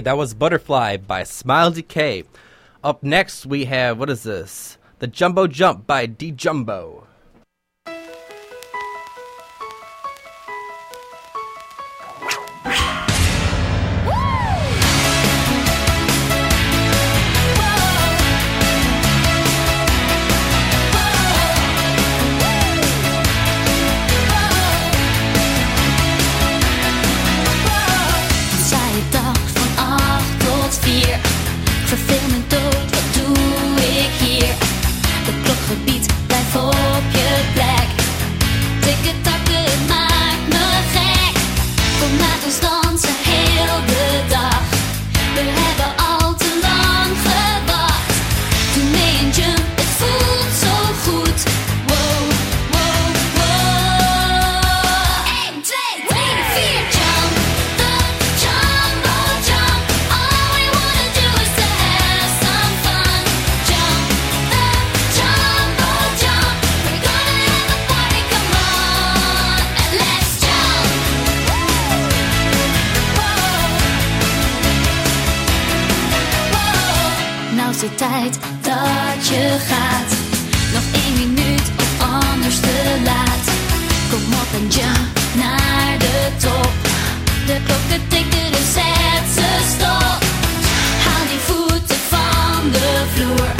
That was Butterfly by Smile.dk. Up next, we have what is this? The Jumbo Jump by D Jumbo. wordt de tijd dat je gaat. Nog één minuut of anders te laat. Kom op en jump naar de top. De klokken tikken, dus zet ze stop. Haal die voeten van de vloer.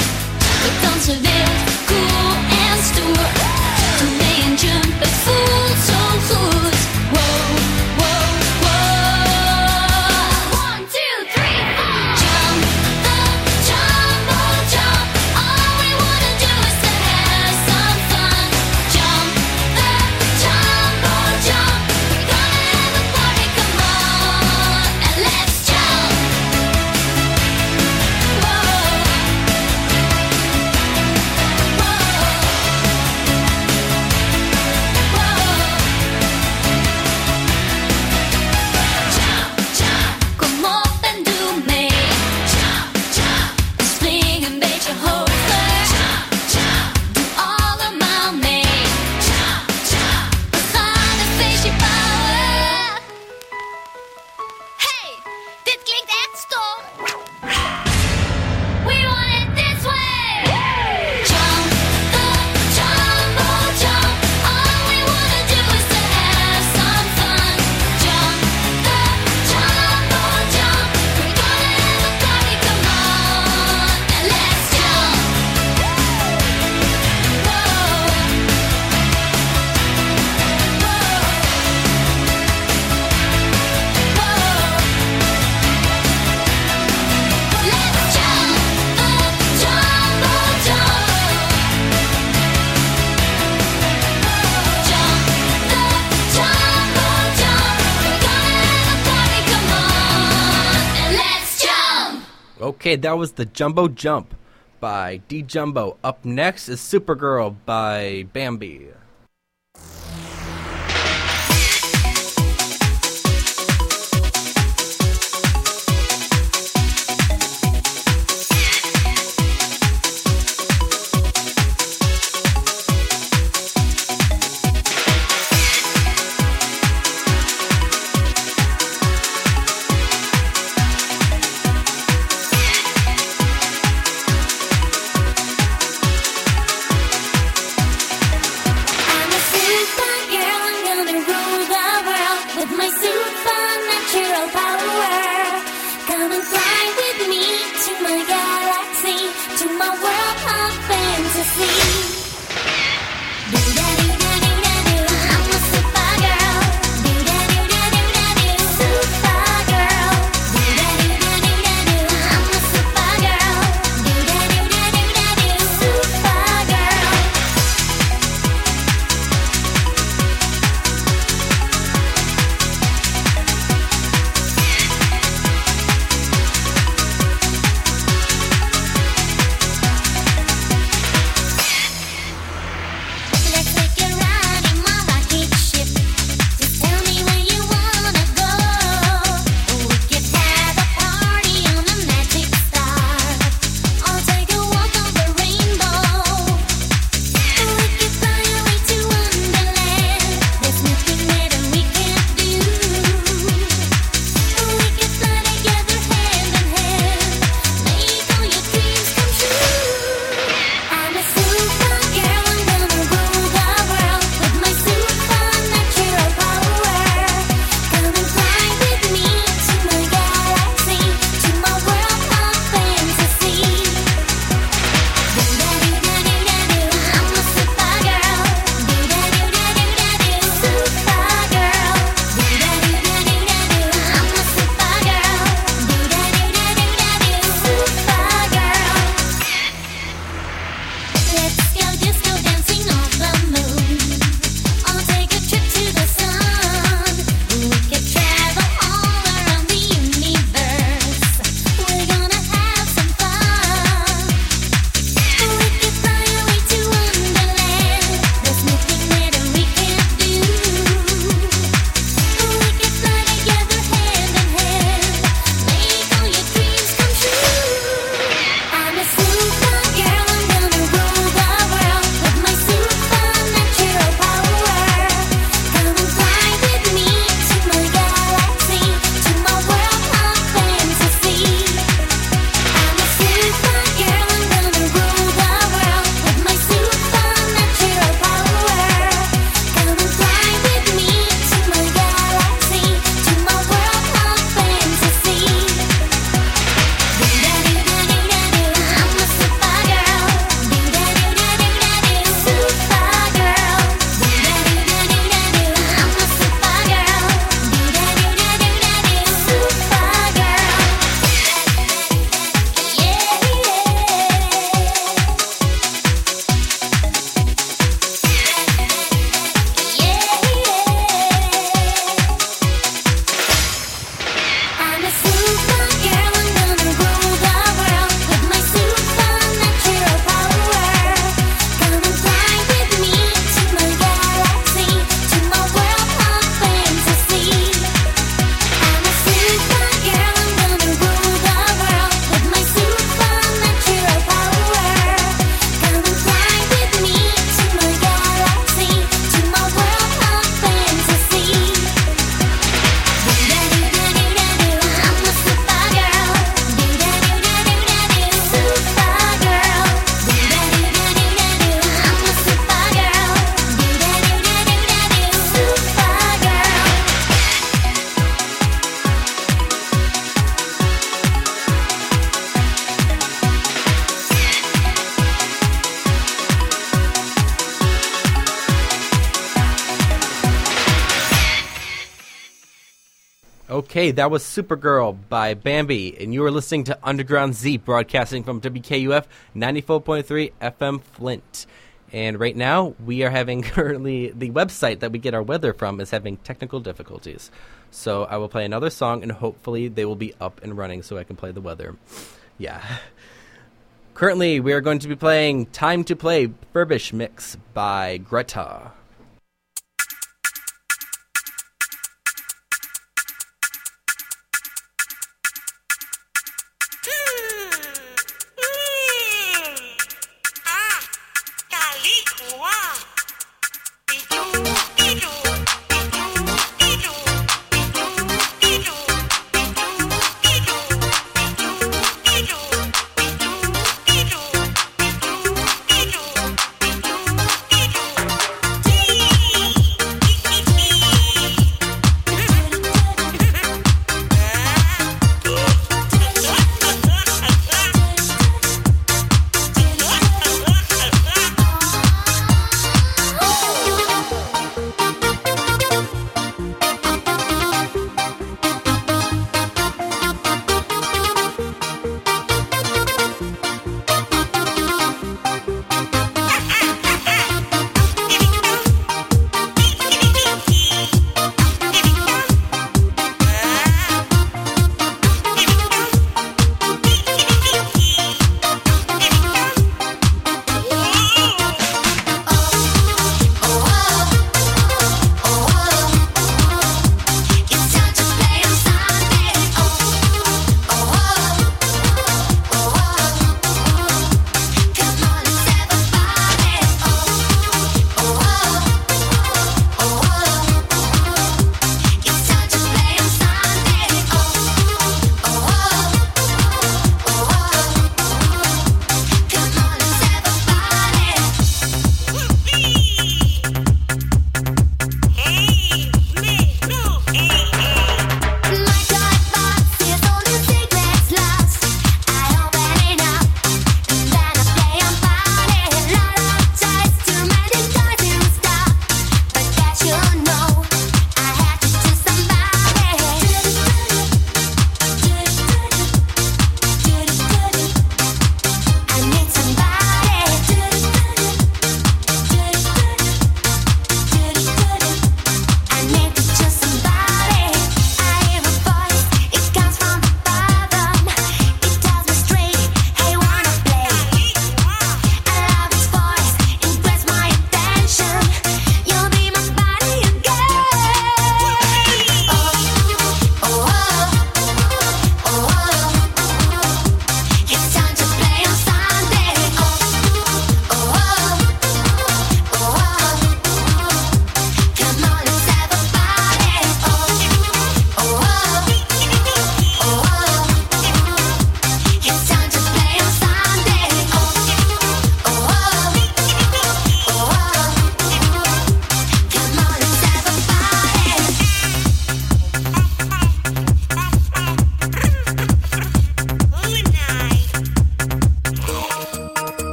We dansen wild, cool en stoer. Doe mee en jump, het voelt zo goed. Okay, that was the Jumbo Jump by D Jumbo. Up next is Supergirl by Bambi. Okay, that was Supergirl by Bambi, and you are listening to Underground Z, broadcasting from WKUF 94.3 FM Flint. And right now, we are having currently the website that we get our weather from is having technical difficulties. So I will play another song, and hopefully they will be up and running so I can play the weather. Yeah. Currently, we are going to be playing Time to Play Furbish Mix by Greta.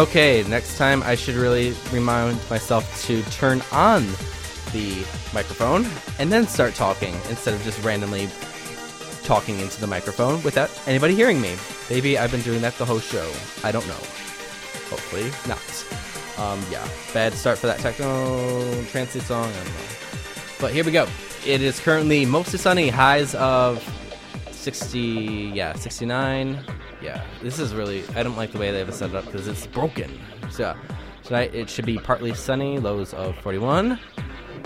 Okay, next time I should really remind myself to turn on the microphone and then start talking instead of just randomly talking into the microphone without anybody hearing me. Maybe I've been doing that the whole show. I don't know. Hopefully not. Um, yeah, bad start for that techno transit song. I don't know. But here we go. It is currently mostly sunny, highs of 60, yeah, 69. Yeah, this is really, I don't like the way they have it set up because it's broken. So, tonight it should be partly sunny, lows of 41.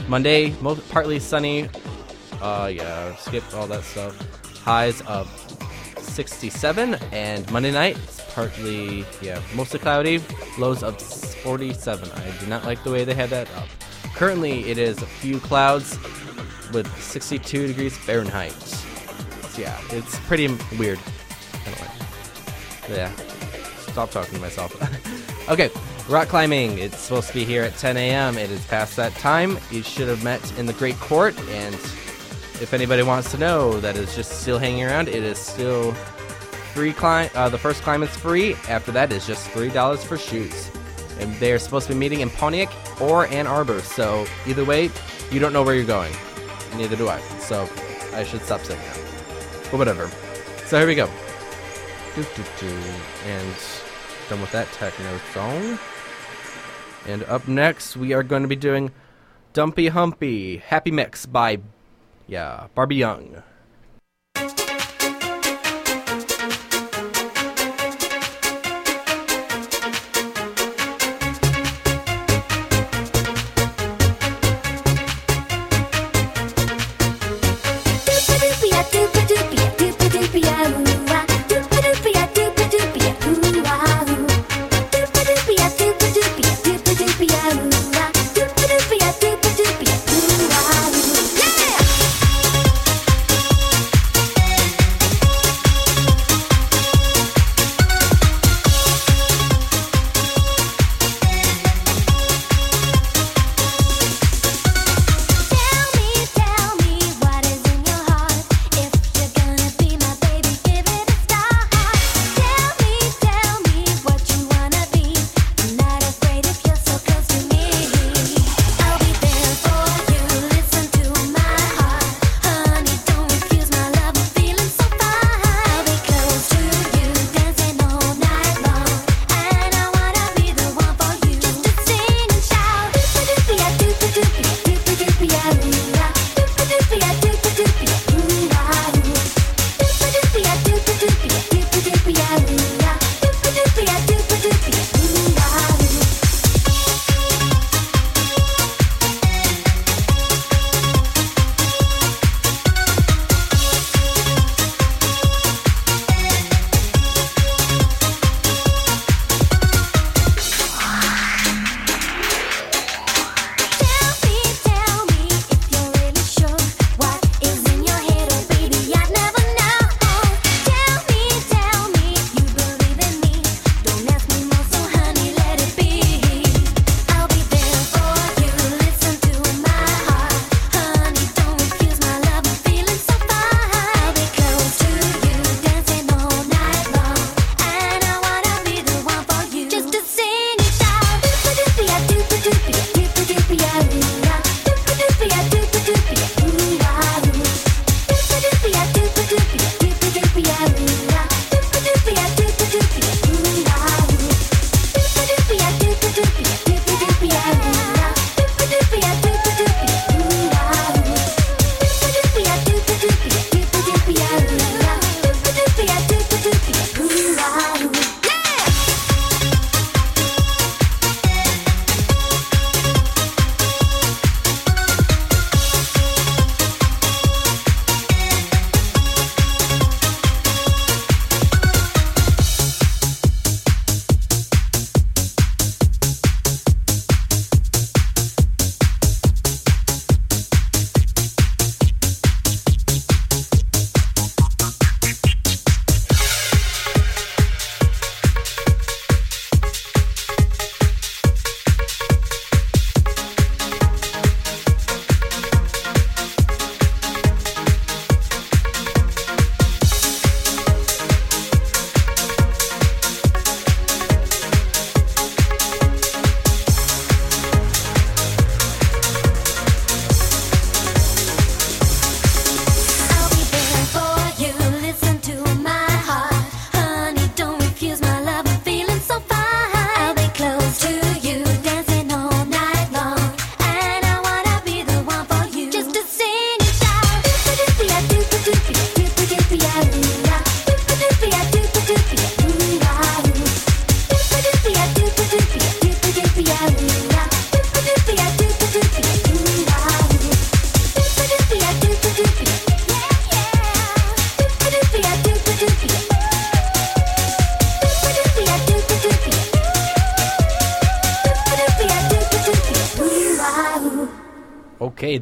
Monday, mo- partly sunny. Uh, yeah, skip all that stuff. Highs of 67. And Monday night, it's partly, yeah, mostly cloudy, lows of 47. I do not like the way they had that up. Currently, it is a few clouds with 62 degrees Fahrenheit. So, yeah, it's pretty weird. I don't like. Yeah. Stop talking to myself. okay, rock climbing. It's supposed to be here at 10 a.m. It is past that time. You should have met in the Great Court. And if anybody wants to know that is just still hanging around, it is still free climb. Uh, the first climb is free. After that is just three dollars for shoes. And they are supposed to be meeting in Pontiac or Ann Arbor. So either way, you don't know where you're going. Neither do I. So I should stop saying that. But whatever. So here we go. Doo, doo, doo. And done with that techno song. And up next, we are going to be doing Dumpy Humpy Happy Mix by, yeah, Barbie Young.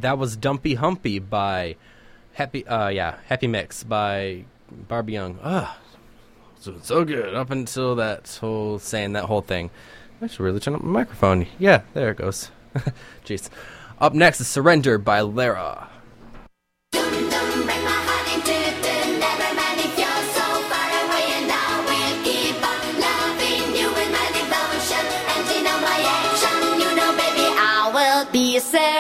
That was Dumpy Humpy by Happy. Uh, yeah, Happy Mix by Barbie Young. Ah, so so good up until that whole saying that whole thing. I should really turn up my microphone. Yeah, there it goes. Jeez. Up next is Surrender by Lara. Dum,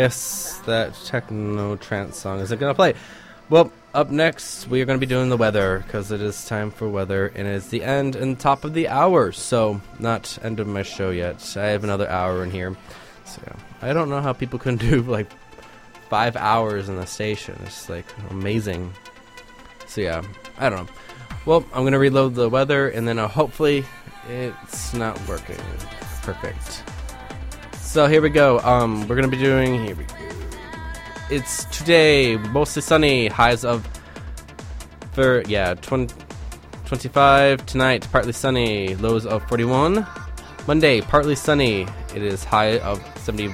guess that techno trance song isn't gonna play. Well, up next we are gonna be doing the weather because it is time for weather, and it's the end and top of the hour. So not end of my show yet. I have another hour in here. So I don't know how people can do like five hours in the station. It's like amazing. So yeah, I don't know. Well, I'm gonna reload the weather, and then uh, hopefully it's not working perfect. So here we go. Um, we're gonna be doing here we go. It's today mostly sunny. Highs of for yeah 20, 25 tonight. Partly sunny. Lows of 41. Monday partly sunny. It is high of 70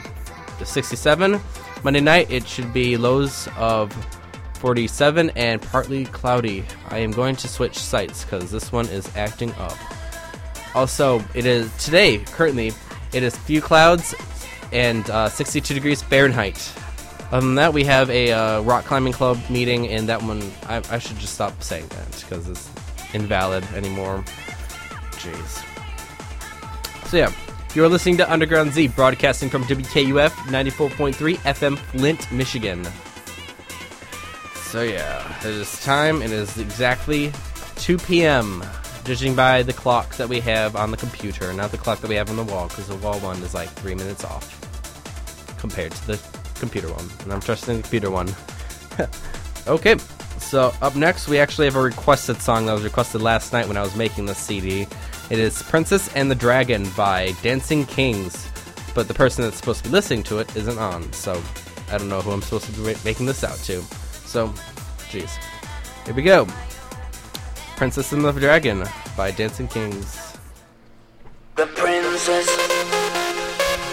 to 67. Monday night it should be lows of 47 and partly cloudy. I am going to switch sites because this one is acting up. Also, it is today currently it is few clouds and uh, 62 degrees Fahrenheit. Other than that, we have a uh, rock climbing club meeting, and that one I, I should just stop saying that because it's invalid anymore. Jeez. So yeah, you're listening to Underground Z, broadcasting from WKUF 94.3 FM, Flint, Michigan. So yeah, it is time. It is exactly 2 p.m. Judging by the clock that we have on the computer, not the clock that we have on the wall, because the wall one is like three minutes off compared to the computer one, and I'm trusting the computer one. okay, so up next we actually have a requested song that was requested last night when I was making this CD. It is Princess and the Dragon by Dancing Kings, but the person that's supposed to be listening to it isn't on, so I don't know who I'm supposed to be making this out to. So, jeez. Here we go. Princess and the Dragon by Dancing Kings. The princess,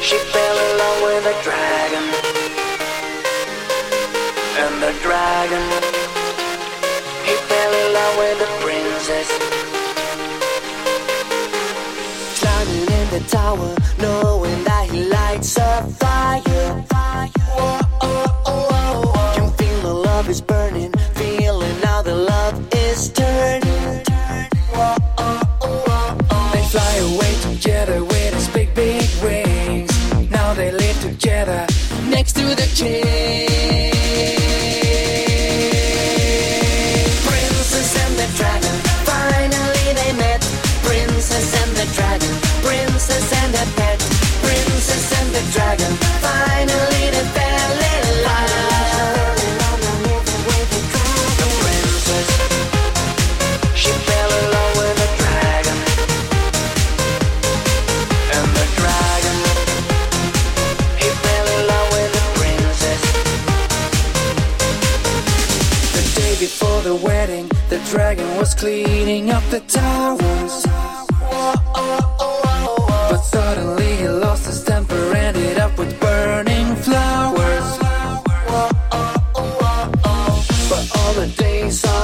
she fell in love with a dragon. And the dragon, he fell in love with the princess. Climbing in the tower, knowing that he lights a fire. Whoa, oh, oh, oh, oh. Can feel the love is burning, fly away together with his big, big wings. Now they live together next to the king.